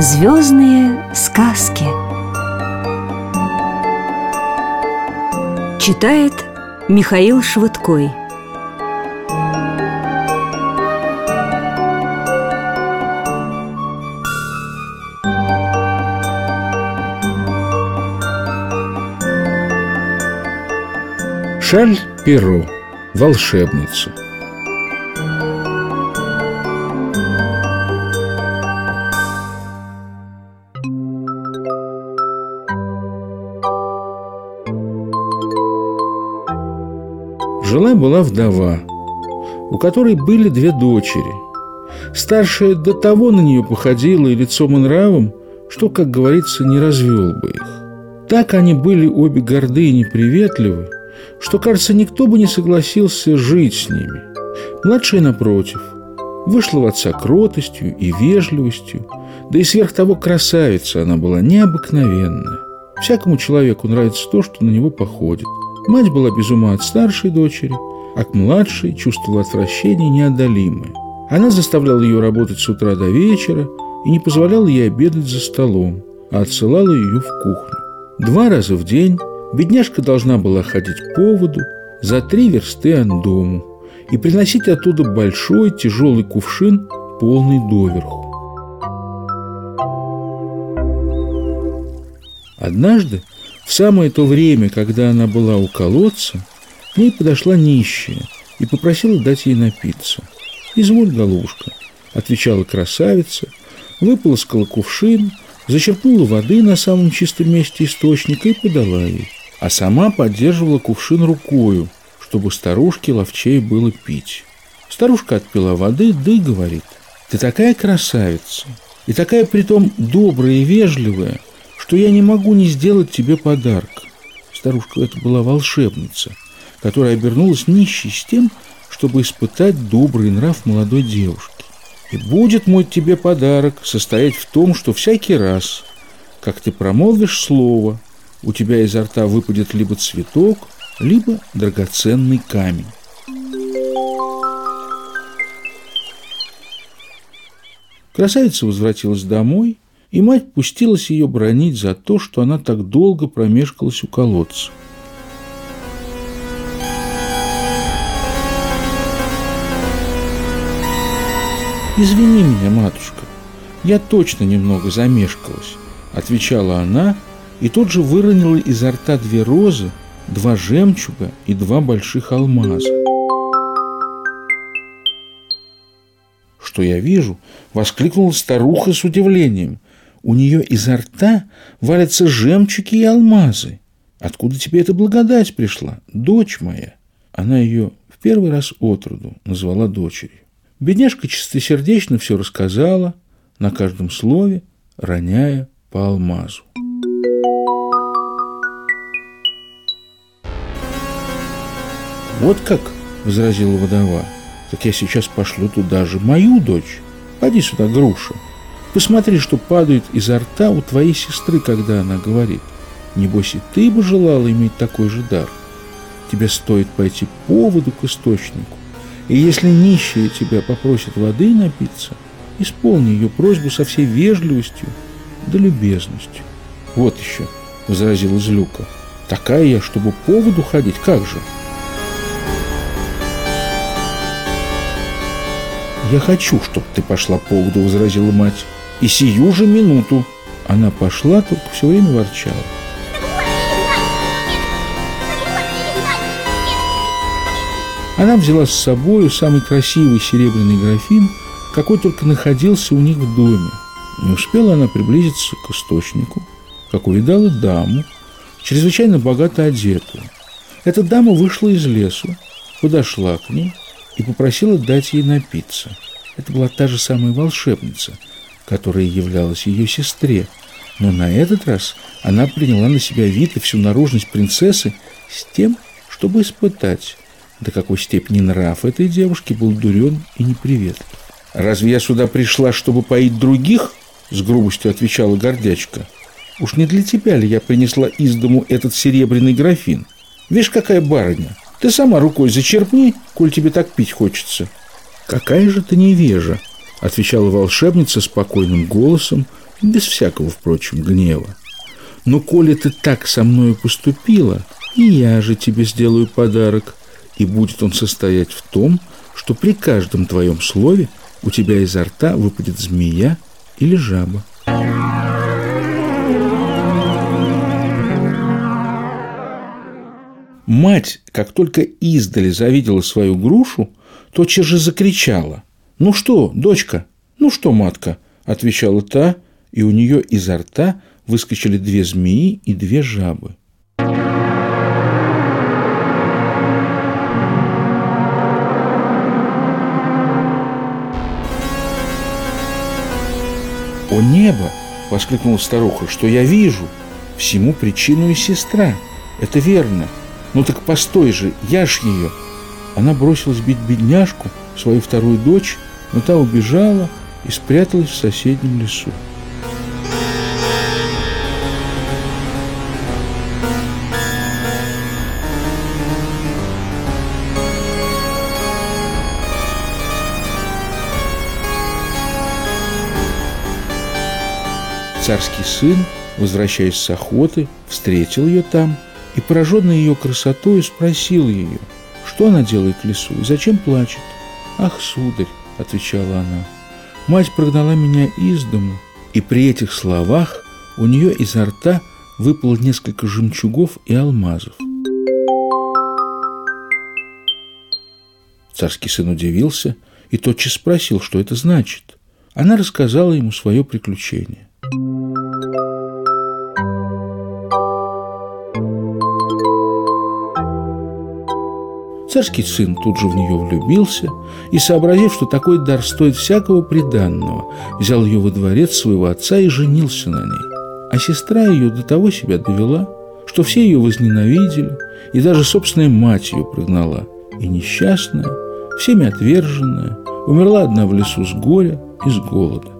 Звездные сказки Читает Михаил Швыдкой Шаль Перо. Волшебница. Жила-была вдова, у которой были две дочери. Старшая до того на нее походила и лицом и нравом, что, как говорится, не развел бы их. Так они были обе горды и неприветливы, что, кажется, никто бы не согласился жить с ними. Младшая, напротив, вышла в отца кротостью и вежливостью, да и сверх того красавица она была необыкновенная. Всякому человеку нравится то, что на него походит. Мать была без ума от старшей дочери, а к младшей чувствовала отвращение неодолимое. Она заставляла ее работать с утра до вечера и не позволяла ей обедать за столом, а отсылала ее в кухню. Два раза в день Бедняжка должна была ходить по воду за три версты от дому и приносить оттуда большой тяжелый кувшин, полный доверху. Однажды, в самое то время, когда она была у колодца, к ней подошла нищая и попросила дать ей напиться. «Изволь, голубушка», — отвечала красавица, выполоскала кувшин, зачерпнула воды на самом чистом месте источника и подала ей а сама поддерживала кувшин рукою, чтобы старушке ловчей было пить. Старушка отпила воды, да и говорит, «Ты такая красавица, и такая притом добрая и вежливая, что я не могу не сделать тебе подарок». Старушка это была волшебница, которая обернулась нищей с тем, чтобы испытать добрый нрав молодой девушки. И будет мой тебе подарок состоять в том, что всякий раз, как ты промолвишь слово, у тебя изо рта выпадет либо цветок, либо драгоценный камень. Красавица возвратилась домой, и мать пустилась ее бронить за то, что она так долго промешкалась у колодца. «Извини меня, матушка, я точно немного замешкалась», — отвечала она, и тут же выронила изо рта две розы, два жемчуга и два больших алмаза. «Что я вижу?» — воскликнула старуха с удивлением. «У нее изо рта валятся жемчуги и алмазы. Откуда тебе эта благодать пришла, дочь моя?» Она ее в первый раз отроду назвала дочерью. Бедняжка чистосердечно все рассказала, на каждом слове роняя по алмазу. «Вот как?» – возразила водова. «Так я сейчас пошлю туда же мою дочь. Поди сюда, груша. Посмотри, что падает изо рта у твоей сестры, когда она говорит. Небось, и ты бы желала иметь такой же дар. Тебе стоит пойти по воду к источнику. И если нищая тебя попросит воды напиться, исполни ее просьбу со всей вежливостью да любезностью. Вот еще, — возразила Злюка, — такая я, чтобы по воду ходить, как же?» «Я хочу, чтобы ты пошла по поводу», — возразила мать. «И сию же минуту». Она пошла, только все время ворчала. Она взяла с собой самый красивый серебряный графин, какой только находился у них в доме. Не успела она приблизиться к источнику, как увидала даму, чрезвычайно богато одетую. Эта дама вышла из лесу, подошла к ней и попросила дать ей напиться. Это была та же самая волшебница, которая являлась ее сестре, но на этот раз она приняла на себя вид и всю наружность принцессы с тем, чтобы испытать, до какой степени нрав этой девушки был дурен и неприветлив. «Разве я сюда пришла, чтобы поить других?» — с грубостью отвечала гордячка. «Уж не для тебя ли я принесла из дому этот серебряный графин? Видишь, какая барыня! Ты сама рукой зачерпни, коль тебе так пить хочется. Какая же ты невежа, — отвечала волшебница спокойным голосом, без всякого, впрочем, гнева. «Но коли ты так со мною поступила, и я же тебе сделаю подарок, и будет он состоять в том, что при каждом твоем слове у тебя изо рта выпадет змея или жаба». Мать, как только издали завидела свою грушу, тотчас же закричала. «Ну что, дочка? Ну что, матка?» – отвечала та, и у нее изо рта выскочили две змеи и две жабы. «О небо!» – воскликнула старуха. «Что я вижу? Всему причину и сестра. Это верно. Ну так постой же, я ж ее!» Она бросилась бить бедняжку, свою вторую дочь, но та убежала и спряталась в соседнем лесу. Царский сын, возвращаясь с охоты, встретил ее там и, пораженный ее красотой, спросил ее, что она делает в лесу и зачем плачет. «Ах, сударь!» – отвечала она. «Мать прогнала меня из дому, и при этих словах у нее изо рта выпало несколько жемчугов и алмазов. Царский сын удивился и тотчас спросил, что это значит. Она рассказала ему свое приключение. Царский сын тут же в нее влюбился и, сообразив, что такой дар стоит всякого приданного, взял ее во дворец своего отца и женился на ней. А сестра ее до того себя довела, что все ее возненавидели, и даже собственная мать ее прогнала. И несчастная, всеми отверженная, умерла одна в лесу с горя и с голода.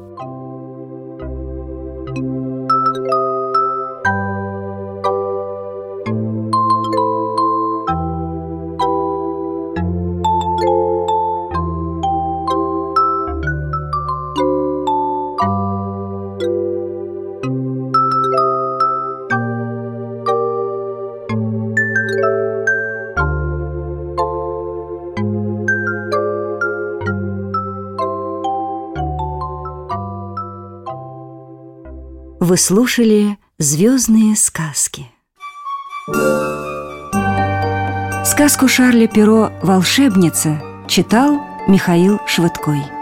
Вы слушали «Звездные сказки». Сказку Шарля Перо «Волшебница» читал Михаил Швыдкой.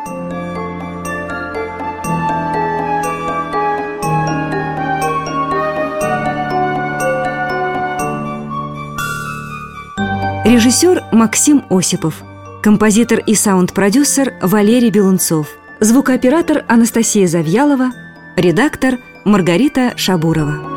Режиссер Максим Осипов. Композитор и саунд-продюсер Валерий Белунцов. Звукооператор Анастасия Завьялова. Редактор Маргарита Шабурова.